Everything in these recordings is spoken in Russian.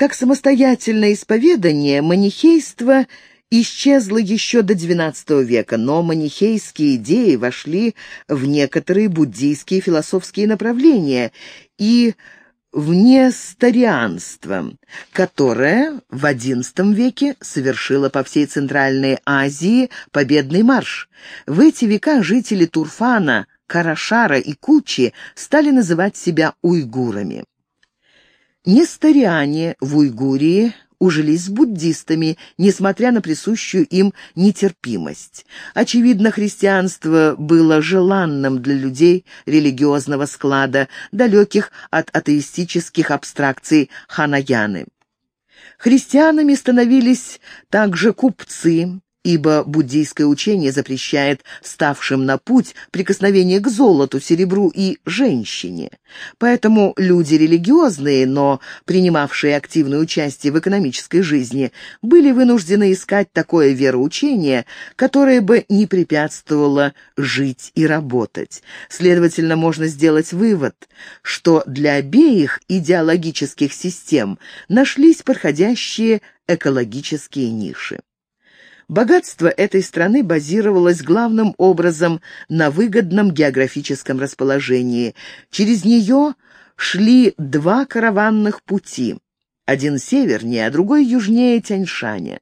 Как самостоятельное исповедание, манихейство исчезло еще до XII века, но манихейские идеи вошли в некоторые буддийские философские направления и в нестарианство, которое в XI веке совершило по всей Центральной Азии победный марш. В эти века жители Турфана, Карашара и Кучи стали называть себя уйгурами. Нестариане в Уйгурии ужились с буддистами, несмотря на присущую им нетерпимость. Очевидно, христианство было желанным для людей религиозного склада, далеких от атеистических абстракций ханаяны. Христианами становились также купцы, ибо буддийское учение запрещает ставшим на путь прикосновение к золоту, серебру и женщине. Поэтому люди религиозные, но принимавшие активное участие в экономической жизни, были вынуждены искать такое вероучение, которое бы не препятствовало жить и работать. Следовательно, можно сделать вывод, что для обеих идеологических систем нашлись подходящие экологические ниши. Богатство этой страны базировалось главным образом на выгодном географическом расположении. Через нее шли два караванных пути, один севернее, а другой южнее Тяньшаня.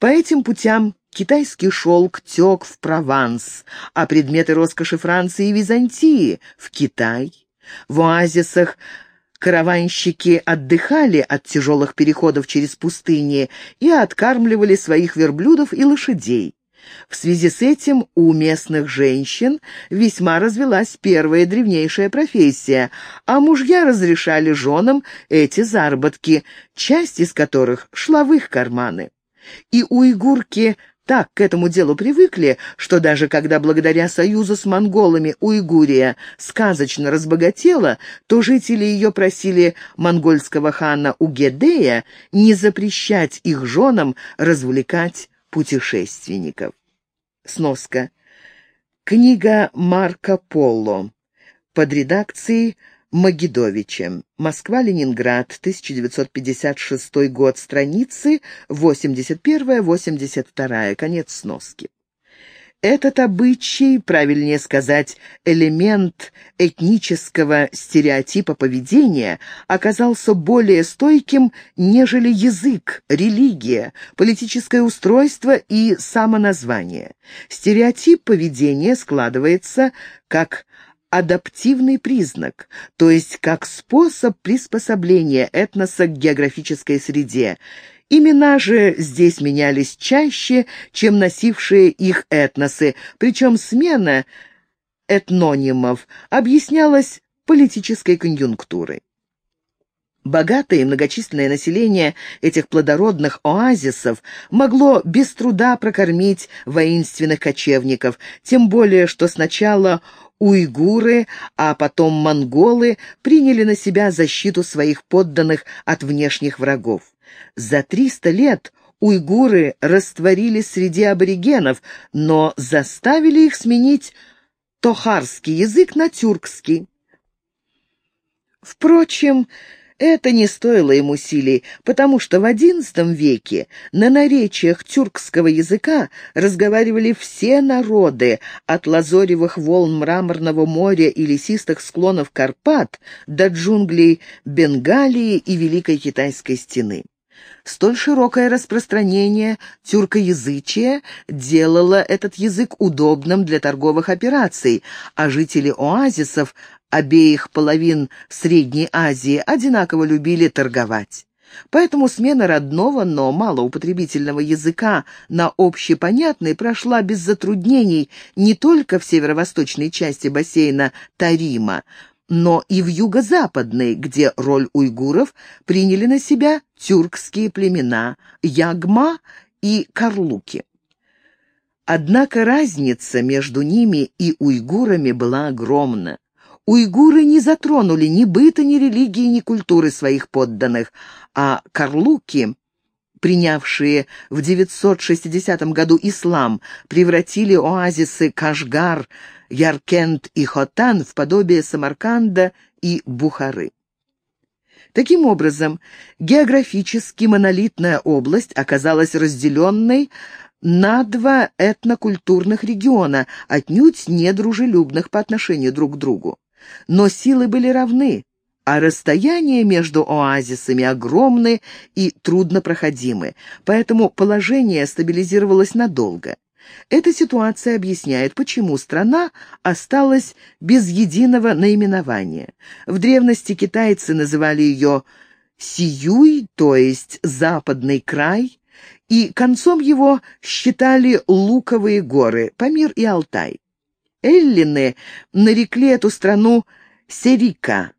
По этим путям китайский шелк тек в Прованс, а предметы роскоши Франции и Византии — в Китай. В оазисах Караванщики отдыхали от тяжелых переходов через пустыни и откармливали своих верблюдов и лошадей. В связи с этим у местных женщин весьма развелась первая древнейшая профессия, а мужья разрешали женам эти заработки, часть из которых шла в их карманы. И уйгурки так к этому делу привыкли, что даже когда благодаря союзу с монголами Уйгурия сказочно разбогатела, то жители ее просили монгольского хана Угедея не запрещать их женам развлекать путешественников. Сноска. Книга Марко Поло под редакцией Магидовичем. Москва-Ленинград, 1956 год, страницы 81-82, конец сноски. Этот обычай, правильнее сказать, элемент этнического стереотипа поведения, оказался более стойким, нежели язык, религия, политическое устройство и самоназвание. Стереотип поведения складывается как адаптивный признак, то есть как способ приспособления этноса к географической среде. Имена же здесь менялись чаще, чем носившие их этносы, причем смена этнонимов объяснялась политической конъюнктурой. Богатое и многочисленное население этих плодородных оазисов могло без труда прокормить воинственных кочевников, тем более что сначала уйгуры, а потом монголы приняли на себя защиту своих подданных от внешних врагов. За 300 лет уйгуры растворились среди аборигенов, но заставили их сменить тохарский язык на тюркский. Впрочем, это не стоило им усилий, потому что в XI веке на наречиях тюркского языка разговаривали все народы, от лазоревых волн Мраморного моря и лесистых склонов Карпат до джунглей Бенгалии и Великой Китайской стены. Столь широкое распространение тюркоязычия делало этот язык удобным для торговых операций, а жители оазисов обеих половин Средней Азии одинаково любили торговать. Поэтому смена родного, но малоупотребительного языка на общепонятный прошла без затруднений не только в северо-восточной части бассейна Тарима, но и в юго-западной, где роль уйгуров приняли на себя тюркские племена Ягма и Карлуки. Однако разница между ними и уйгурами была огромна. Уйгуры не затронули ни быта, ни религии, ни культуры своих подданных, а карлуки, принявшие в 960 году ислам, превратили оазисы Кашгар, Яркент и Хотан в подобие Самарканда и Бухары. Таким образом, географически монолитная область оказалась разделенной на два этнокультурных региона, отнюдь недружелюбных по отношению друг к другу. Но силы были равны, а расстояния между оазисами огромны и труднопроходимы, поэтому положение стабилизировалось надолго. Эта ситуация объясняет, почему страна осталась без единого наименования. В древности китайцы называли ее Сиюй, то есть западный край, и концом его считали Луковые горы, Памир и Алтай. Эллины нарекли эту страну Серика,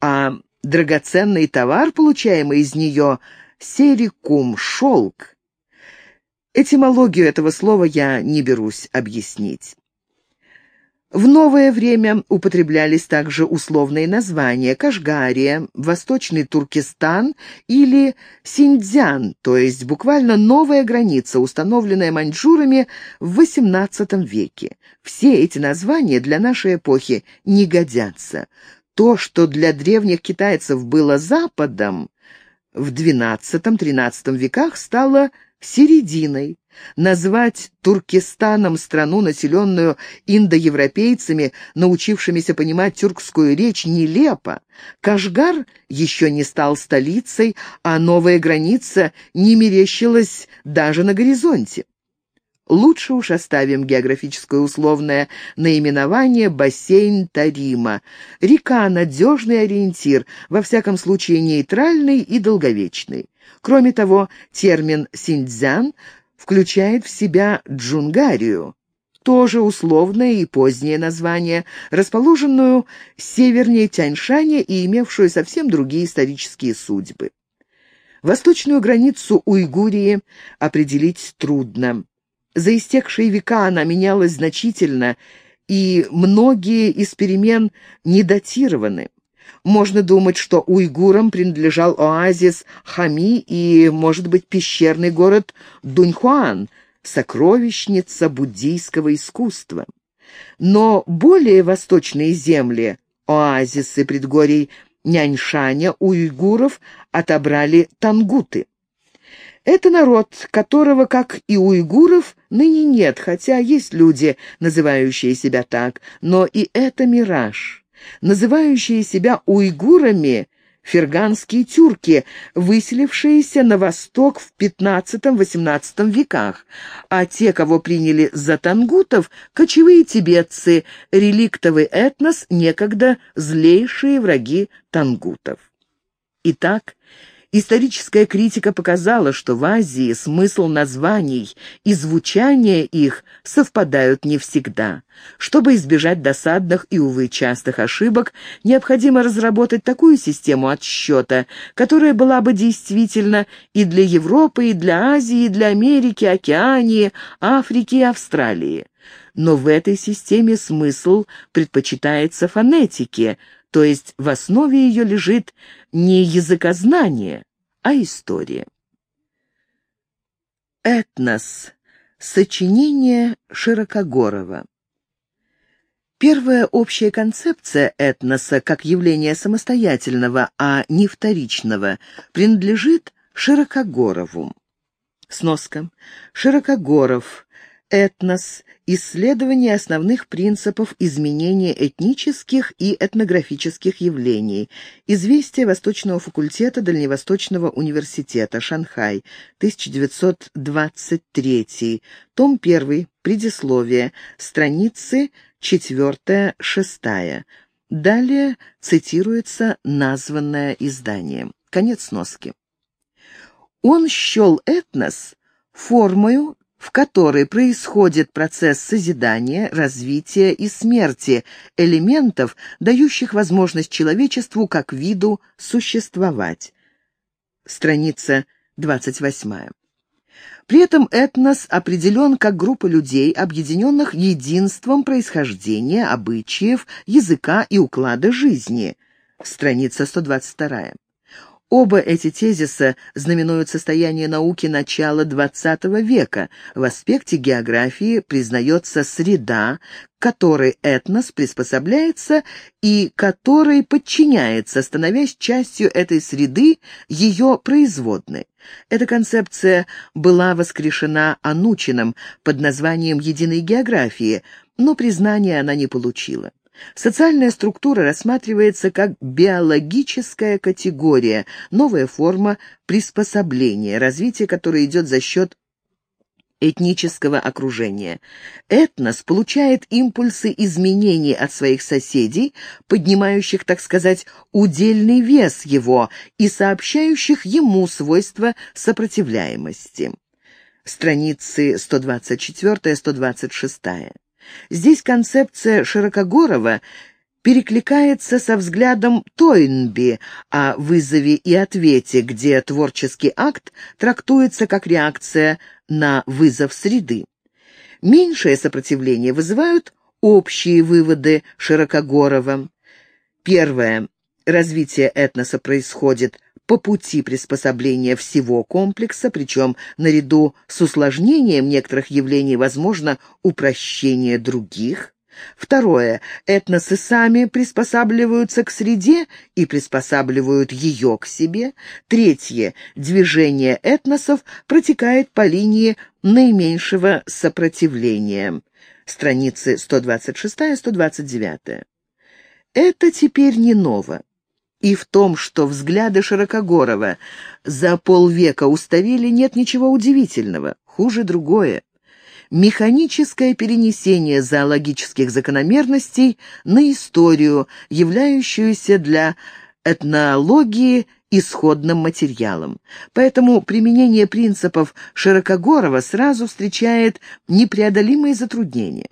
а драгоценный товар, получаемый из нее, серикум, шелк. Этимологию этого слова я не берусь объяснить. В новое время употреблялись также условные названия Кашгария, Восточный Туркестан или Синьцзян, то есть буквально новая граница, установленная маньчжурами в XVIII веке. Все эти названия для нашей эпохи не годятся. То, что для древних китайцев было Западом, в XII-XIII веках стало серединой. Назвать Туркестаном страну, населенную индоевропейцами, научившимися понимать тюркскую речь, нелепо. Кашгар еще не стал столицей, а новая граница не мерещилась даже на горизонте. Лучше уж оставим географическое условное наименование «бассейн Тарима». Река — надежный ориентир, во всяком случае нейтральный и долговечный. Кроме того, термин «синьцзян» включает в себя Джунгарию, тоже условное и позднее название, расположенную севернее Тяньшаня и имевшую совсем другие исторические судьбы. Восточную границу Уйгурии определить трудно. За истекшие века она менялась значительно, и многие из перемен не датированы. Можно думать, что уйгурам принадлежал оазис Хами и, может быть, пещерный город Дуньхуан, сокровищница буддийского искусства. Но более восточные земли, оазисы предгорий Няньшаня, уйгуров отобрали тангуты. Это народ, которого, как и уйгуров, ныне нет, хотя есть люди, называющие себя так, но и это мираж. Называющие себя уйгурами ферганские тюрки, выселившиеся на восток в XV-XVIII веках, а те, кого приняли за тангутов, кочевые тибетцы, реликтовый этнос, некогда злейшие враги тангутов. Итак, Историческая критика показала, что в Азии смысл названий и звучание их совпадают не всегда. Чтобы избежать досадных и, увы, частых ошибок, необходимо разработать такую систему отсчета, которая была бы действительно и для Европы, и для Азии, и для Америки, Океании, Африки и Австралии. Но в этой системе смысл предпочитается фонетике, то есть в основе ее лежит не языкознание, а история. Этнос. Сочинение Широкогорова. Первая общая концепция этноса как явления самостоятельного, а не вторичного, принадлежит Широкогорову. Сноска. Широкогоров этнос, исследование основных принципов изменения этнических и этнографических явлений, известие Восточного факультета Дальневосточного университета, Шанхай, 1923, том 1, предисловие, страницы 4-6. Далее цитируется названное издание. Конец носки. Он счел этнос формою в которой происходит процесс созидания, развития и смерти элементов, дающих возможность человечеству как виду существовать. Страница 28. При этом этнос определен как группа людей, объединенных единством происхождения, обычаев, языка и уклада жизни. Страница 122. Оба эти тезиса знаменуют состояние науки начала XX века. В аспекте географии признается среда, которой этнос приспособляется и которой подчиняется, становясь частью этой среды, ее производной. Эта концепция была воскрешена Анучиным под названием «Единой географии», но признания она не получила. Социальная структура рассматривается как биологическая категория, новая форма приспособления, развитие которой идет за счет этнического окружения. Этнос получает импульсы изменений от своих соседей, поднимающих, так сказать, удельный вес его и сообщающих ему свойства сопротивляемости. Страницы 124-126. Здесь концепция Широкогорова перекликается со взглядом Тойнби о вызове и ответе, где творческий акт трактуется как реакция на вызов среды. Меньшее сопротивление вызывают общие выводы Широкогорова. Первое. Развитие этноса происходит по пути приспособления всего комплекса, причем наряду с усложнением некоторых явлений возможно упрощение других. Второе. Этносы сами приспосабливаются к среде и приспосабливают ее к себе. Третье. Движение этносов протекает по линии наименьшего сопротивления. Страницы 126-129. Это теперь не ново и в том, что взгляды Широкогорова за полвека уставили, нет ничего удивительного. Хуже другое. Механическое перенесение зоологических закономерностей на историю, являющуюся для этнологии исходным материалом. Поэтому применение принципов Широкогорова сразу встречает непреодолимые затруднения.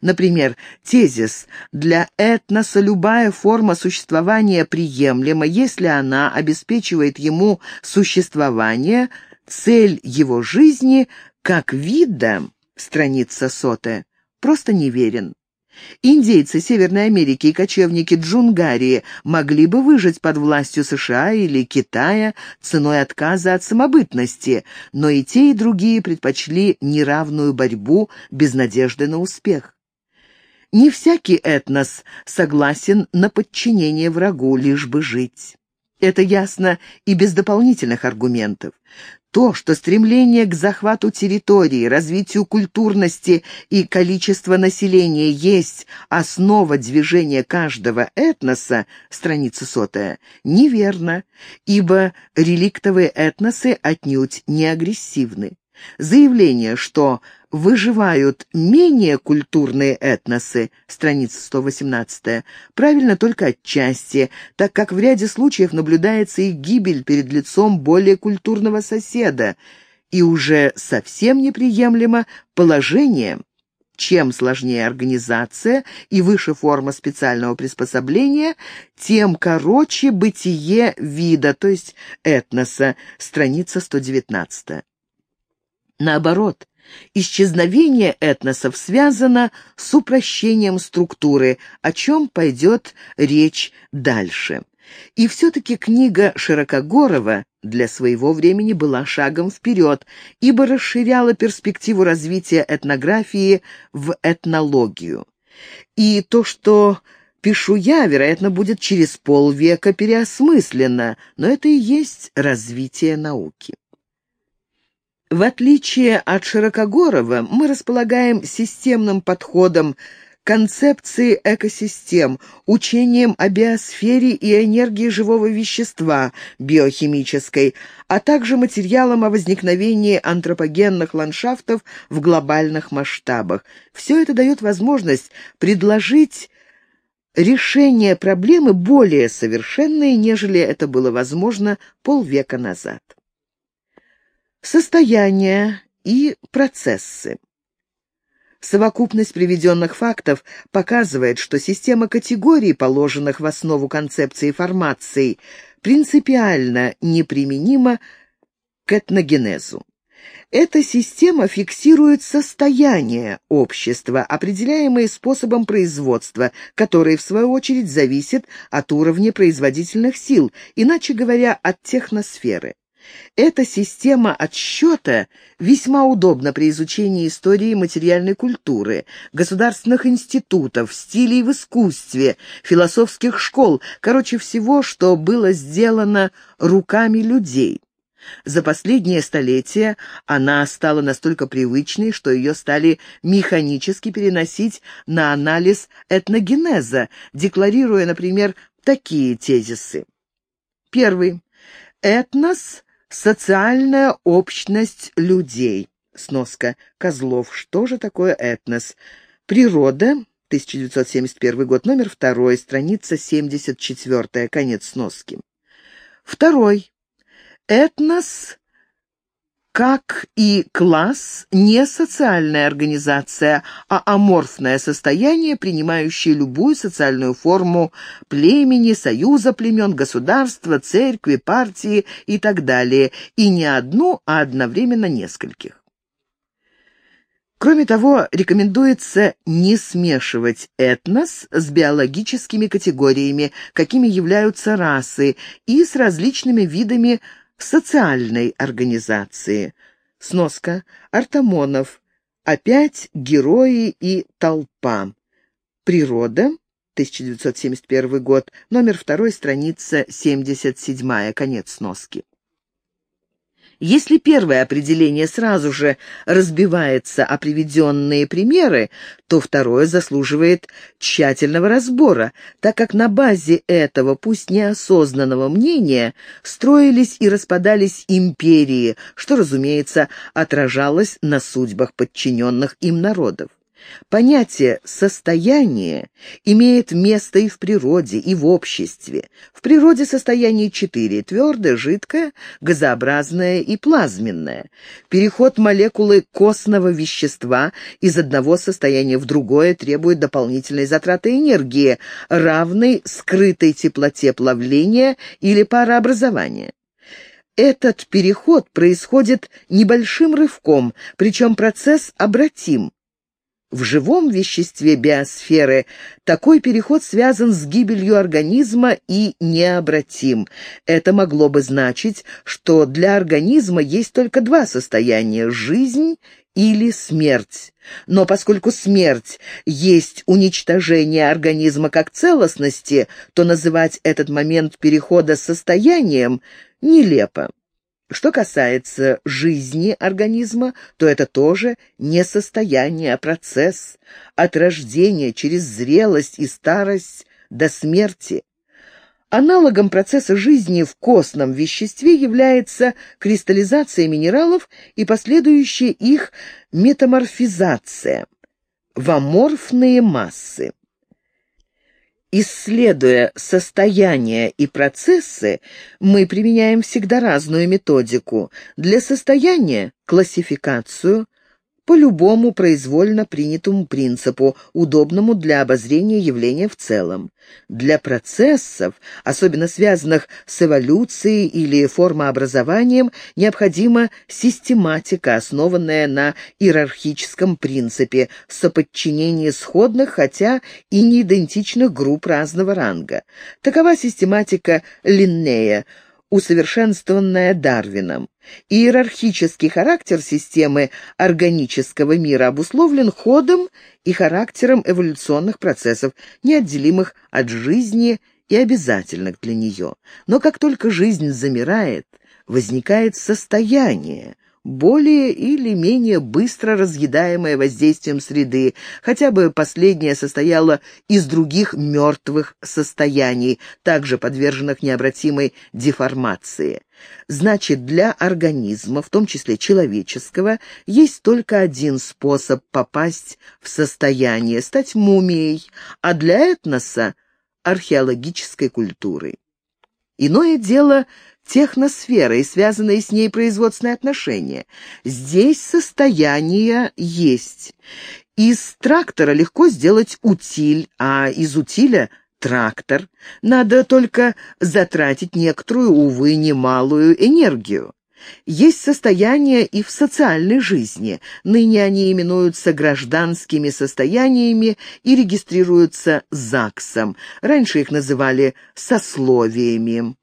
Например, тезис «для этноса любая форма существования приемлема, если она обеспечивает ему существование, цель его жизни как вида» страница сотая, просто неверен. Индейцы Северной Америки и кочевники Джунгарии могли бы выжить под властью США или Китая ценой отказа от самобытности, но и те, и другие предпочли неравную борьбу без надежды на успех. Не всякий этнос согласен на подчинение врагу, лишь бы жить. Это ясно и без дополнительных аргументов. То, что стремление к захвату территории, развитию культурности и количества населения есть основа движения каждого этноса, страница сотая, неверно, ибо реликтовые этносы отнюдь не агрессивны. Заявление, что выживают менее культурные этносы, страница 118, правильно только отчасти, так как в ряде случаев наблюдается их гибель перед лицом более культурного соседа, и уже совсем неприемлемо положение чем сложнее организация и выше форма специального приспособления, тем короче бытие вида, то есть этноса, страница 119. Наоборот, исчезновение этносов связано с упрощением структуры, о чем пойдет речь дальше. И все-таки книга Широкогорова для своего времени была шагом вперед, ибо расширяла перспективу развития этнографии в этнологию. И то, что пишу я, вероятно, будет через полвека переосмысленно, но это и есть развитие науки. В отличие от Широкогорова, мы располагаем системным подходом концепции экосистем, учением о биосфере и энергии живого вещества, биохимической, а также материалом о возникновении антропогенных ландшафтов в глобальных масштабах. Все это дает возможность предложить решение проблемы более совершенное, нежели это было возможно полвека назад. Состояние и процессы. Совокупность приведенных фактов показывает, что система категорий, положенных в основу концепции формации, принципиально неприменима к этногенезу. Эта система фиксирует состояние общества, определяемые способом производства, который, в свою очередь, зависит от уровня производительных сил, иначе говоря, от техносферы. Эта система отсчета весьма удобна при изучении истории материальной культуры, государственных институтов, стилей в искусстве, философских школ, короче всего, что было сделано руками людей. За последнее столетие она стала настолько привычной, что ее стали механически переносить на анализ этногенеза, декларируя, например, такие тезисы. Первый. Этнос – социальная общность людей. Сноска. Козлов. Что же такое этнос? Природа. 1971 год, номер 2, страница 74, конец сноски. Второй. Этнос, как и класс, не социальная организация, а аморфное состояние, принимающее любую социальную форму племени, союза племен, государства, церкви, партии и так далее, и не одну, а одновременно нескольких. Кроме того, рекомендуется не смешивать этнос с биологическими категориями, какими являются расы, и с различными видами социальной организации. Сноска. Артамонов. Опять герои и толпа. Природа. 1971 год. Номер 2, страница 77. Конец сноски. Если первое определение сразу же разбивается о приведенные примеры, то второе заслуживает тщательного разбора, так как на базе этого, пусть неосознанного мнения, строились и распадались империи, что, разумеется, отражалось на судьбах подчиненных им народов. Понятие «состояние» имеет место и в природе, и в обществе. В природе состояние четыре – твердое, жидкое, газообразное и плазменное. Переход молекулы костного вещества из одного состояния в другое требует дополнительной затраты энергии, равной скрытой теплоте плавления или парообразования. Этот переход происходит небольшим рывком, причем процесс обратим. В живом веществе биосферы такой переход связан с гибелью организма и необратим. Это могло бы значить, что для организма есть только два состояния – жизнь или смерть. Но поскольку смерть есть уничтожение организма как целостности, то называть этот момент перехода состоянием нелепо. Что касается жизни организма, то это тоже не состояние, а процесс от рождения через зрелость и старость до смерти. Аналогом процесса жизни в костном веществе является кристаллизация минералов и последующая их метаморфизация в аморфные массы. Исследуя состояние и процессы, мы применяем всегда разную методику. Для состояния – классификацию, по любому произвольно принятому принципу, удобному для обозрения явления в целом. Для процессов, особенно связанных с эволюцией или формообразованием, необходима систематика, основанная на иерархическом принципе, соподчинении сходных, хотя и не идентичных групп разного ранга. Такова систематика Линнея – усовершенствованная Дарвином. Иерархический характер системы органического мира обусловлен ходом и характером эволюционных процессов, неотделимых от жизни и обязательных для нее. Но как только жизнь замирает, возникает состояние, более или менее быстро разъедаемое воздействием среды, хотя бы последнее состояло из других мертвых состояний, также подверженных необратимой деформации. Значит, для организма, в том числе человеческого, есть только один способ попасть в состояние, стать мумией, а для этноса – археологической культурой. Иное дело – техносфера и связанные с ней производственные отношения. Здесь состояние есть. Из трактора легко сделать утиль, а из утиля — трактор. Надо только затратить некоторую, увы, немалую энергию. Есть состояния и в социальной жизни. Ныне они именуются гражданскими состояниями и регистрируются ЗАГСом. Раньше их называли сословиями.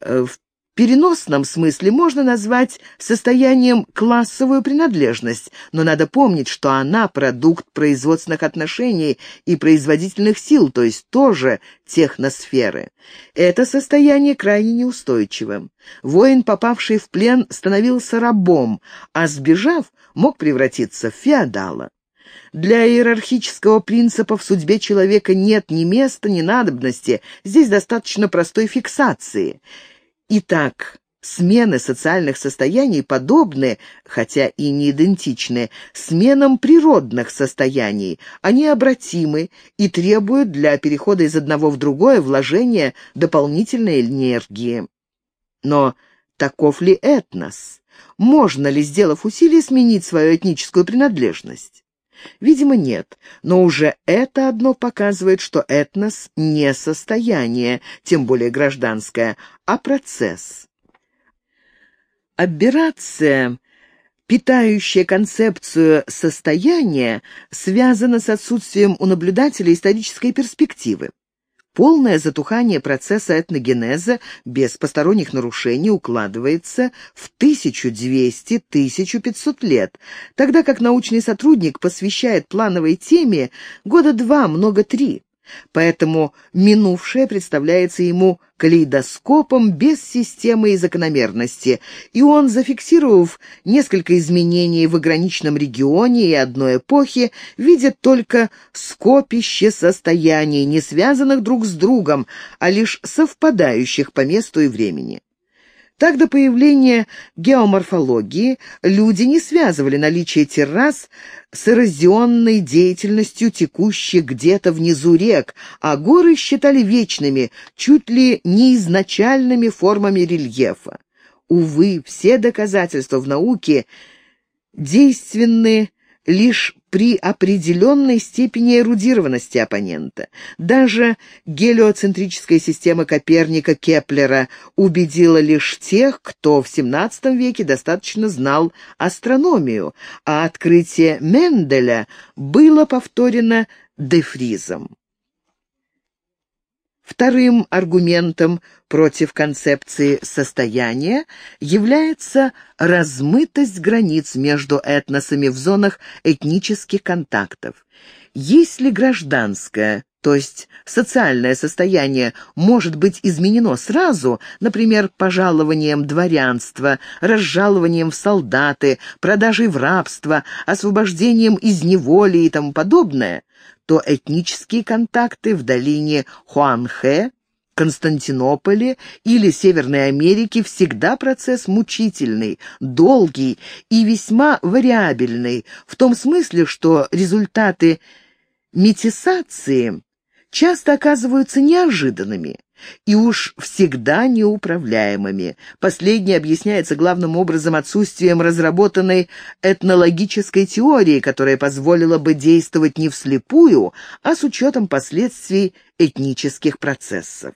Э, в переносном смысле можно назвать состоянием классовую принадлежность, но надо помнить, что она продукт производственных отношений и производительных сил, то есть тоже техносферы. Это состояние крайне неустойчивым. Воин, попавший в плен, становился рабом, а сбежав, мог превратиться в феодала. Для иерархического принципа в судьбе человека нет ни места, ни надобности, здесь достаточно простой фиксации – Итак, смены социальных состояний подобны, хотя и не идентичны, сменам природных состояний. Они обратимы и требуют для перехода из одного в другое вложения дополнительной энергии. Но таков ли этнос? Можно ли, сделав усилие, сменить свою этническую принадлежность? Видимо, нет, но уже это одно показывает, что этнос не состояние, тем более гражданское, а процесс. Аберрация, питающая концепцию состояния, связана с отсутствием у наблюдателя исторической перспективы. Полное затухание процесса этногенеза без посторонних нарушений укладывается в 1200-1500 лет, тогда как научный сотрудник посвящает плановой теме года два, много три. Поэтому минувшее представляется ему калейдоскопом без системы и закономерности, и он, зафиксировав несколько изменений в ограниченном регионе и одной эпохи, видит только скопище состояний, не связанных друг с другом, а лишь совпадающих по месту и времени. Так до появления геоморфологии люди не связывали наличие террас с эрозионной деятельностью, текущей где-то внизу рек, а горы считали вечными, чуть ли не изначальными формами рельефа. Увы, все доказательства в науке действенны лишь при определенной степени эрудированности оппонента. Даже гелиоцентрическая система Коперника Кеплера убедила лишь тех, кто в XVII веке достаточно знал астрономию, а открытие Менделя было повторено Дефризом. Вторым аргументом против концепции состояния является размытость границ между этносами в зонах этнических контактов. Если гражданское, то есть социальное состояние может быть изменено сразу, например, пожалованием дворянства, разжалованием в солдаты, продажей в рабство, освобождением из неволи и тому подобное, то этнические контакты в долине Хуанхэ, Константинополе или Северной Америке всегда процесс мучительный, долгий и весьма вариабельный, в том смысле, что результаты метисации часто оказываются неожиданными и уж всегда неуправляемыми. Последнее объясняется главным образом отсутствием разработанной этнологической теории, которая позволила бы действовать не вслепую, а с учетом последствий этнических процессов.